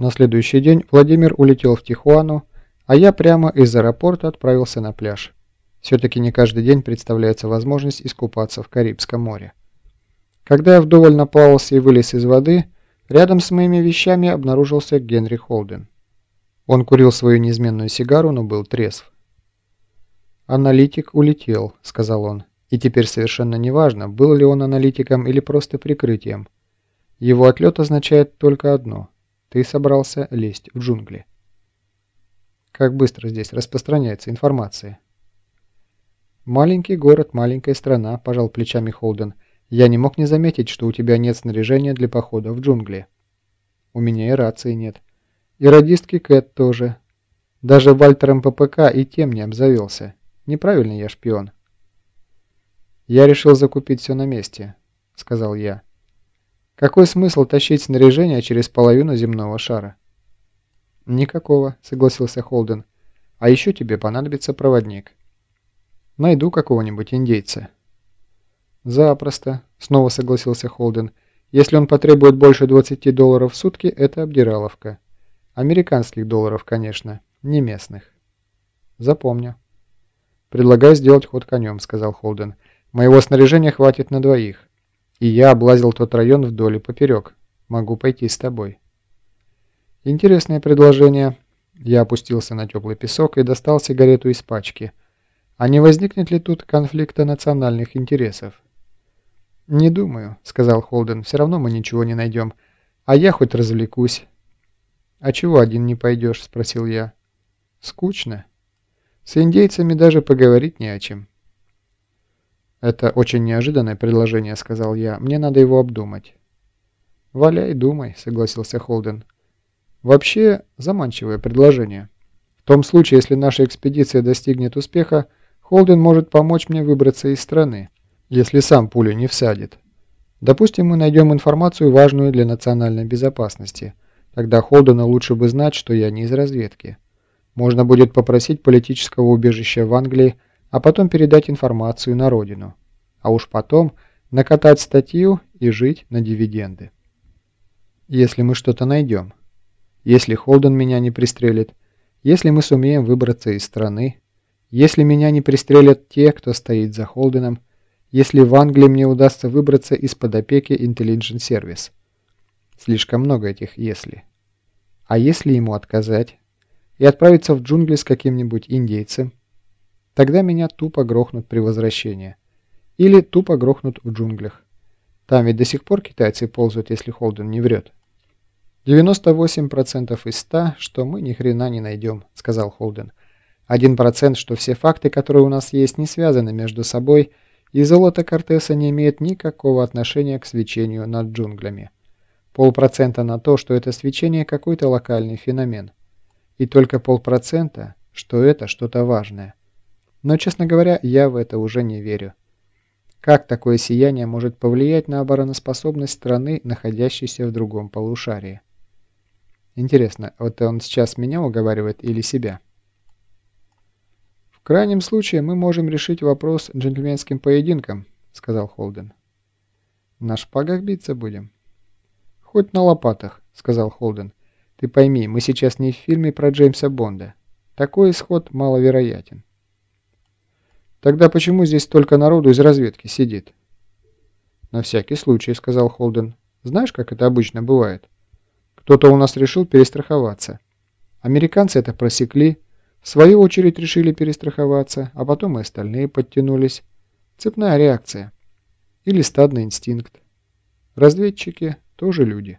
На следующий день Владимир улетел в Тихуану, а я прямо из аэропорта отправился на пляж. Все-таки не каждый день представляется возможность искупаться в Карибском море. Когда я вдоволь наплавался и вылез из воды, рядом с моими вещами обнаружился Генри Холден. Он курил свою неизменную сигару, но был трезв. «Аналитик улетел», — сказал он. «И теперь совершенно неважно, был ли он аналитиком или просто прикрытием. Его отлет означает только одно — ты собрался лезть в джунгли». Как быстро здесь распространяется информация. «Маленький город, маленькая страна», – пожал плечами Холден. «Я не мог не заметить, что у тебя нет снаряжения для похода в джунгли». «У меня и рации нет. И радистки Кэт тоже. Даже Вальтером ППК и тем не обзавелся. Неправильно я шпион». «Я решил закупить все на месте», – сказал я. «Какой смысл тащить снаряжение через половину земного шара?» «Никакого», — согласился Холден. «А еще тебе понадобится проводник». «Найду какого-нибудь индейца». «Запросто», — снова согласился Холден. «Если он потребует больше 20 долларов в сутки, это обдираловка. Американских долларов, конечно, не местных». «Запомню». «Предлагаю сделать ход конем», — сказал Холден. «Моего снаряжения хватит на двоих. И я облазил тот район вдоль и поперек. Могу пойти с тобой». Интересное предложение. Я опустился на теплый песок и достал сигарету из пачки. А не возникнет ли тут конфликта национальных интересов? «Не думаю», — сказал Холден. «Все равно мы ничего не найдем. А я хоть развлекусь». «А чего один не пойдешь?» — спросил я. «Скучно. С индейцами даже поговорить не о чем». «Это очень неожиданное предложение», — сказал я. «Мне надо его обдумать». «Валяй, думай», — согласился Холден. Вообще, заманчивое предложение. В том случае, если наша экспедиция достигнет успеха, Холден может помочь мне выбраться из страны, если сам пулю не всадит. Допустим, мы найдем информацию, важную для национальной безопасности. Тогда Холдену лучше бы знать, что я не из разведки. Можно будет попросить политического убежища в Англии, а потом передать информацию на родину. А уж потом накатать статью и жить на дивиденды. Если мы что-то найдем. Если Холден меня не пристрелит, если мы сумеем выбраться из страны, если меня не пристрелят те, кто стоит за Холденом, если в Англии мне удастся выбраться из-под опеки Intelligence Service. Слишком много этих «если». А если ему отказать и отправиться в джунгли с каким-нибудь индейцем, тогда меня тупо грохнут при возвращении. Или тупо грохнут в джунглях. Там ведь до сих пор китайцы ползают, если Холден не врет. 98% из 100, что мы ни хрена не найдем, сказал Холден. 1%, что все факты, которые у нас есть, не связаны между собой, и золото Кортеса не имеет никакого отношения к свечению над джунглями. Полпроцента на то, что это свечение какой-то локальный феномен. И только полпроцента, что это что-то важное. Но, честно говоря, я в это уже не верю. Как такое сияние может повлиять на обороноспособность страны, находящейся в другом полушарии? Интересно, вот он сейчас меня уговаривает или себя? В крайнем случае мы можем решить вопрос джентльменским поединком, сказал Холден. На шпагах биться будем? Хоть на лопатах, сказал Холден. Ты пойми, мы сейчас не в фильме про Джеймса Бонда. Такой исход маловероятен. Тогда почему здесь столько народу из разведки сидит? На всякий случай, сказал Холден. Знаешь, как это обычно бывает? Кто-то у нас решил перестраховаться. Американцы это просекли, в свою очередь решили перестраховаться, а потом и остальные подтянулись. Цепная реакция. Или стадный инстинкт. Разведчики тоже люди.